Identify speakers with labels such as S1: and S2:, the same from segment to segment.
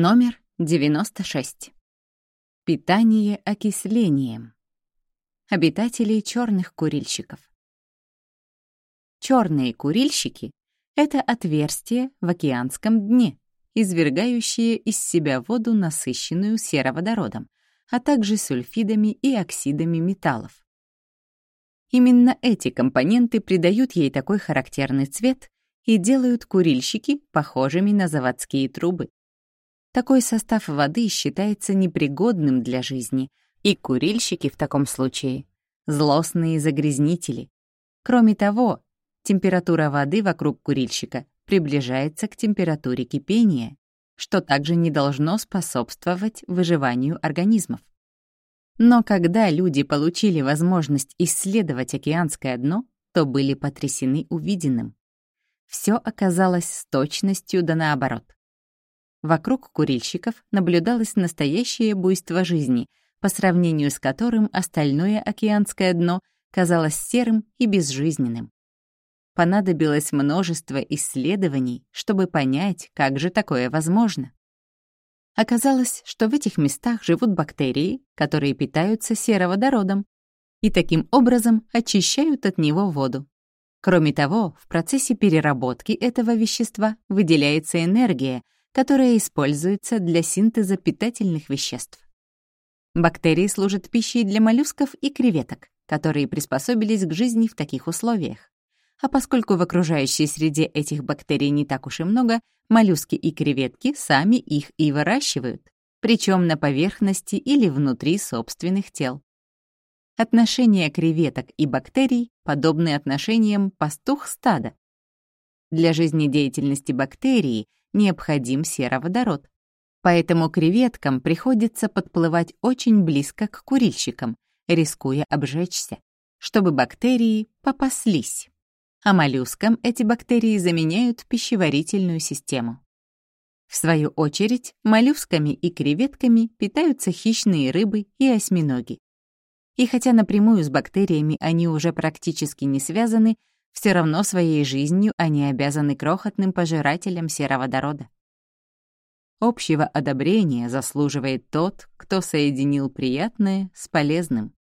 S1: Номер 96. Питание окислением. Обитатели черных курильщиков. Черные курильщики — это отверстия в океанском дне, извергающие из себя воду, насыщенную сероводородом, а также сульфидами и оксидами металлов. Именно эти компоненты придают ей такой характерный цвет и делают курильщики похожими на заводские трубы. Такой состав воды считается непригодным для жизни, и курильщики в таком случае — злостные загрязнители. Кроме того, температура воды вокруг курильщика приближается к температуре кипения, что также не должно способствовать выживанию организмов. Но когда люди получили возможность исследовать океанское дно, то были потрясены увиденным. Все оказалось с точностью да наоборот. Вокруг курильщиков наблюдалось настоящее буйство жизни, по сравнению с которым остальное океанское дно казалось серым и безжизненным. Понадобилось множество исследований, чтобы понять, как же такое возможно. Оказалось, что в этих местах живут бактерии, которые питаются сероводородом и таким образом очищают от него воду. Кроме того, в процессе переработки этого вещества выделяется энергия, которая используется для синтеза питательных веществ. Бактерии служат пищей для моллюсков и креветок, которые приспособились к жизни в таких условиях. А поскольку в окружающей среде этих бактерий не так уж и много, моллюски и креветки сами их и выращивают, причем на поверхности или внутри собственных тел. Отношения креветок и бактерий подобны отношениям пастух стада. Для жизнедеятельности бактерии необходим сероводород. Поэтому креветкам приходится подплывать очень близко к курильщикам, рискуя обжечься, чтобы бактерии попаслись. А моллюскам эти бактерии заменяют пищеварительную систему. В свою очередь, моллюсками и креветками питаются хищные рыбы и осьминоги. И хотя напрямую с бактериями они уже практически не связаны, все равно своей жизнью они обязаны крохотным пожирателям сероводорода. Общего одобрения заслуживает тот, кто соединил приятное с полезным.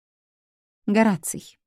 S1: Гораций.